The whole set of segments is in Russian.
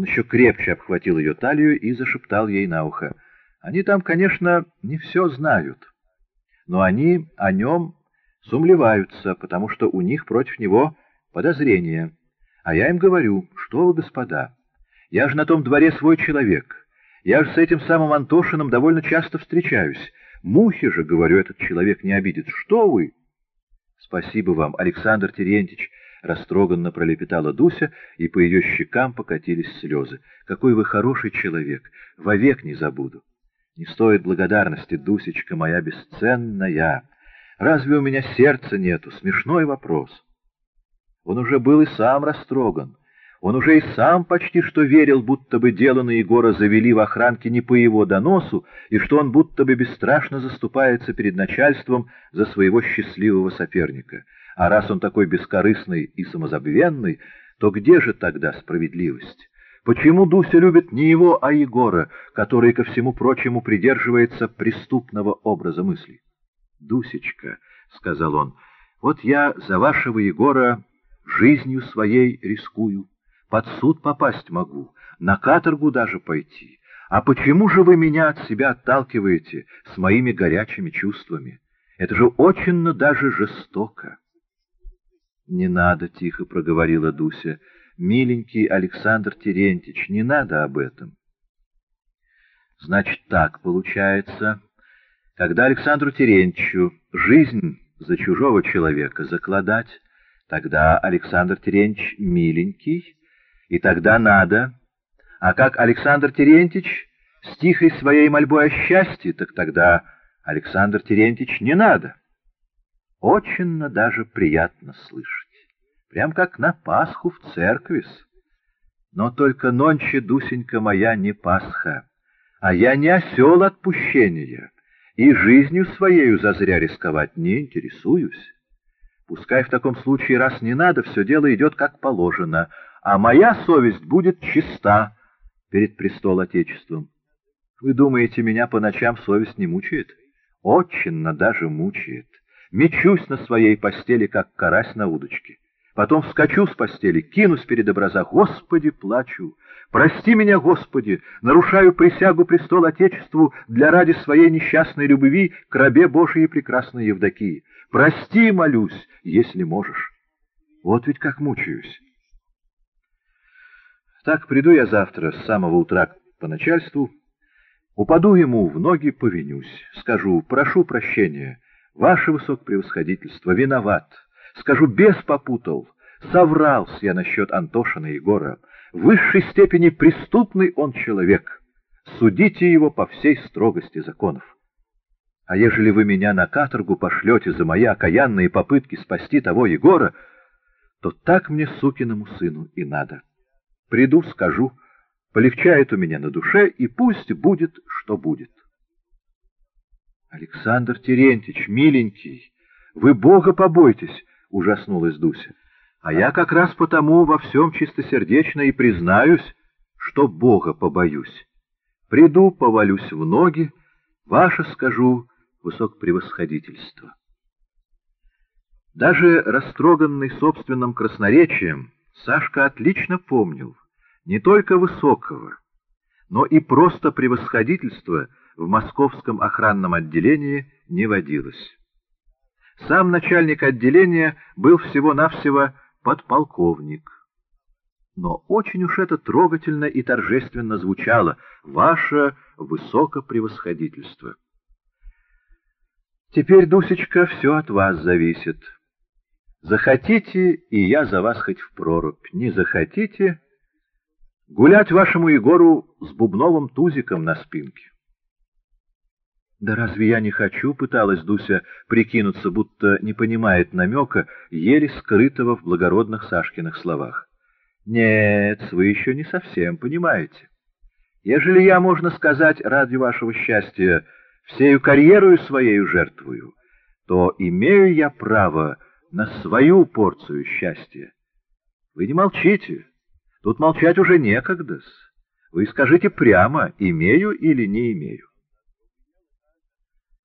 Он еще крепче обхватил ее талию и зашептал ей на ухо. Они там, конечно, не все знают, но они о нем сумлеваются, потому что у них против него подозрения. А я им говорю, что вы, господа, я же на том дворе свой человек, я же с этим самым Антошиным довольно часто встречаюсь. Мухи же, говорю, этот человек не обидит. Что вы? Спасибо вам, Александр Терентьевич, растроганно пролепетала Дуся, и по ее щекам покатились слезы. Какой вы хороший человек, вовек не забуду. Не стоит благодарности, Дусечка моя бесценная. Разве у меня сердца нету? Смешной вопрос. Он уже был и сам растроган. Он уже и сам почти что верил, будто бы дело на Егора завели в охранке не по его доносу, и что он будто бы бесстрашно заступается перед начальством за своего счастливого соперника. А раз он такой бескорыстный и самозабвенный, то где же тогда справедливость? Почему Дуся любит не его, а Егора, который, ко всему прочему, придерживается преступного образа мыслей? «Дусечка», — сказал он, — «вот я за вашего Егора жизнью своей рискую, под суд попасть могу, на каторгу даже пойти. А почему же вы меня от себя отталкиваете с моими горячими чувствами? Это же очень даже жестоко». «Не надо», — тихо проговорила Дуся, — «миленький Александр Терентьевич, не надо об этом». «Значит, так получается...» Когда Александру Терентьевичу жизнь за чужого человека закладать, тогда Александр Терентьевич миленький, и тогда надо. А как Александр Терентьевич с тихой своей мольбой о счастье, так тогда Александр Терентьевич не надо. Очень даже приятно слышать. Прям как на Пасху в церкви. Но только нонче, Дусенька моя, не Пасха, а я не осел отпущения и жизнью своею зазря рисковать не интересуюсь. Пускай в таком случае, раз не надо, все дело идет как положено, а моя совесть будет чиста перед престол Отечеством. Вы думаете, меня по ночам совесть не мучает? Очень даже мучает. Мечусь на своей постели, как карась на удочке. Потом вскочу с постели, кинусь перед образа. Господи, плачу. Прости меня, Господи, нарушаю присягу престол Отечеству для ради своей несчастной любви к рабе Божией прекрасной Евдокии. Прости, молюсь, если можешь. Вот ведь как мучаюсь. Так приду я завтра с самого утра по начальству, упаду ему в ноги, повинюсь, скажу, прошу прощения, ваше высокопревосходительство, виноват. Скажу, без попутал. Соврался я насчет Антошина Егора. В высшей степени преступный он человек. Судите его по всей строгости законов. А ежели вы меня на каторгу пошлете за мои окаянные попытки спасти того Егора, то так мне, сукиному сыну, и надо. Приду, скажу, полегчает у меня на душе, и пусть будет, что будет. Александр Терентьевич, миленький, вы Бога побойтесь, — ужаснулась Дуся. «А я как раз потому во всем чистосердечно и признаюсь, что Бога побоюсь. Приду, повалюсь в ноги, ваше скажу высокопревосходительство». Даже растроганный собственным красноречием, Сашка отлично помнил не только высокого, но и просто превосходительство в московском охранном отделении не водилось. Сам начальник отделения был всего-навсего подполковник. Но очень уж это трогательно и торжественно звучало «Ваше высокопревосходительство». Теперь, Дусечка, все от вас зависит. Захотите, и я за вас хоть в прорубь. Не захотите, гулять вашему Егору с бубновым тузиком на спинке. «Да разве я не хочу?» — пыталась Дуся прикинуться, будто не понимает намека, еле скрытого в благородных Сашкиных словах. «Нет, вы еще не совсем понимаете. Ежели я, можно сказать, ради вашего счастья, всею карьерою своею жертвую, то имею я право на свою порцию счастья. Вы не молчите, тут молчать уже некогда -с. Вы скажите прямо, имею или не имею.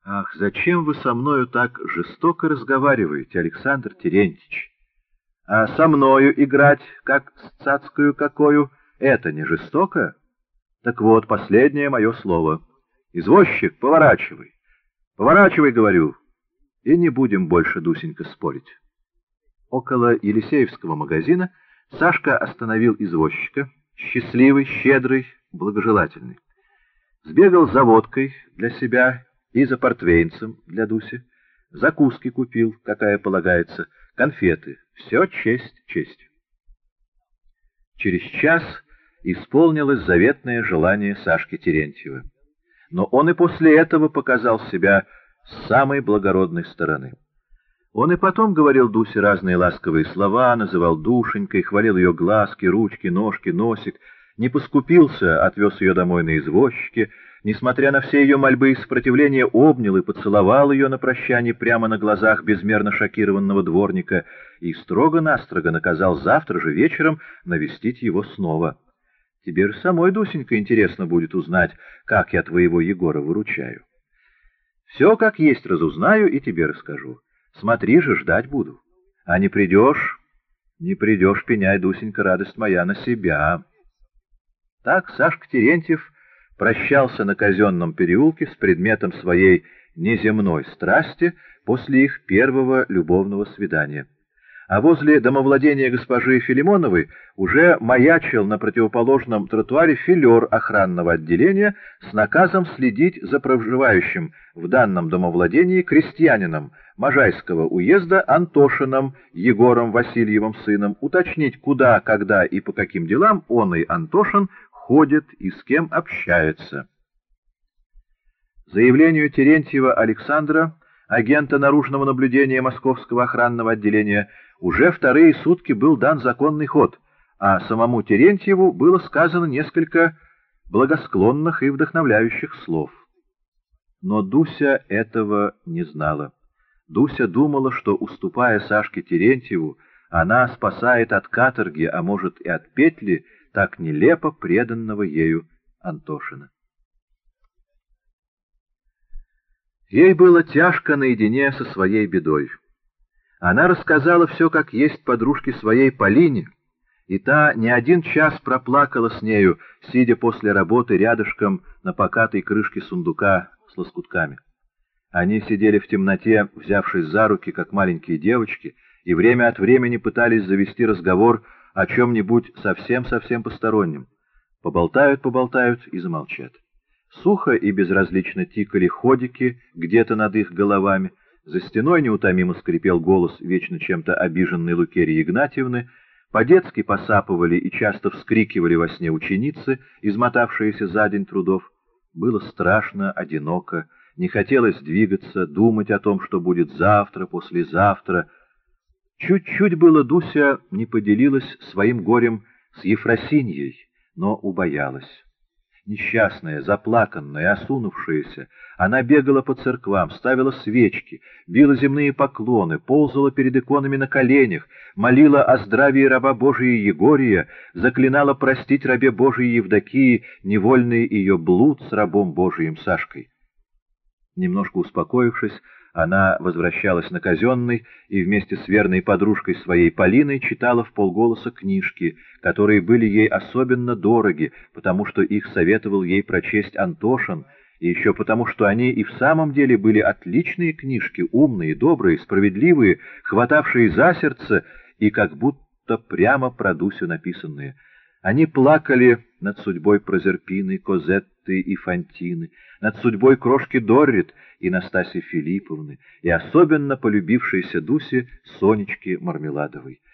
Ах, зачем вы со мною так жестоко разговариваете, Александр Терентьевич? А со мною играть, как с цацкую какую, это не жестоко? Так вот, последнее мое слово. Извозчик, поворачивай. Поворачивай, говорю. И не будем больше, Дусенька, спорить. Около Елисеевского магазина Сашка остановил извозчика, счастливый, щедрый, благожелательный. Сбегал за водкой для себя и за портвейнцем для Дуси. Закуски купил, какая полагается, конфеты. Все честь честью. Через час исполнилось заветное желание Сашки Терентьева. Но он и после этого показал себя с самой благородной стороны. Он и потом говорил Дусе разные ласковые слова, называл душенькой, хвалил ее глазки, ручки, ножки, носик, не поскупился, отвез ее домой на извозчике, несмотря на все ее мольбы и сопротивления, обнял и поцеловал ее на прощание прямо на глазах безмерно шокированного дворника и строго-настрого наказал завтра же вечером навестить его снова. Теперь самой, Дусенька, интересно будет узнать, как я твоего Егора выручаю. Все как есть разузнаю и тебе расскажу. Смотри же, ждать буду. А не придешь, не придешь, пеняй, Дусенька, радость моя, на себя». Так Сашка Терентьев прощался на казенном переулке с предметом своей неземной страсти после их первого любовного свидания. А возле домовладения госпожи Филимоновой уже маячил на противоположном тротуаре филер охранного отделения с наказом следить за проживающим в данном домовладении крестьянином Можайского уезда Антошином Егором Васильевым сыном, уточнить, куда, когда и по каким делам он и Антошин ходит и с кем общается. Заявлению Терентьева Александра, агента наружного наблюдения Московского охранного отделения, уже вторые сутки был дан законный ход, а самому Терентьеву было сказано несколько благосклонных и вдохновляющих слов. Но Дуся этого не знала. Дуся думала, что, уступая Сашке Терентьеву, она спасает от каторги, а может и от петли, так нелепо преданного ею Антошина. Ей было тяжко наедине со своей бедой. Она рассказала все как есть подружке своей Полине, и та не один час проплакала с нею, сидя после работы рядышком на покатой крышке сундука с лоскутками. Они сидели в темноте, взявшись за руки, как маленькие девочки, и время от времени пытались завести разговор о чем-нибудь совсем-совсем постороннем. Поболтают, поболтают и замолчат. Сухо и безразлично тикали ходики где-то над их головами, за стеной неутомимо скрипел голос вечно чем-то обиженной Лукерии Игнатьевны, по-детски посапывали и часто вскрикивали во сне ученицы, измотавшиеся за день трудов. Было страшно, одиноко, не хотелось двигаться, думать о том, что будет завтра, послезавтра, Чуть-чуть было Дуся не поделилась своим горем с Ефросиньей, но убоялась. Несчастная, заплаканная, осунувшаяся, она бегала по церквам, ставила свечки, била земные поклоны, ползала перед иконами на коленях, молила о здравии раба Божия Егория, заклинала простить рабе Божией Евдокии невольный ее блуд с рабом Божиим Сашкой. Немножко успокоившись, она возвращалась на казенный и вместе с верной подружкой своей Полиной читала в полголоса книжки, которые были ей особенно дороги, потому что их советовал ей прочесть Антошин, и еще потому, что они и в самом деле были отличные книжки, умные, добрые, справедливые, хватавшие за сердце и как будто прямо про Дусю написанные. Они плакали над судьбой Прозерпины, Козетты и Фантины, над судьбой крошки Доррит и Настасьи Филипповны, и особенно полюбившейся Дусе Сонечки Мармеладовой.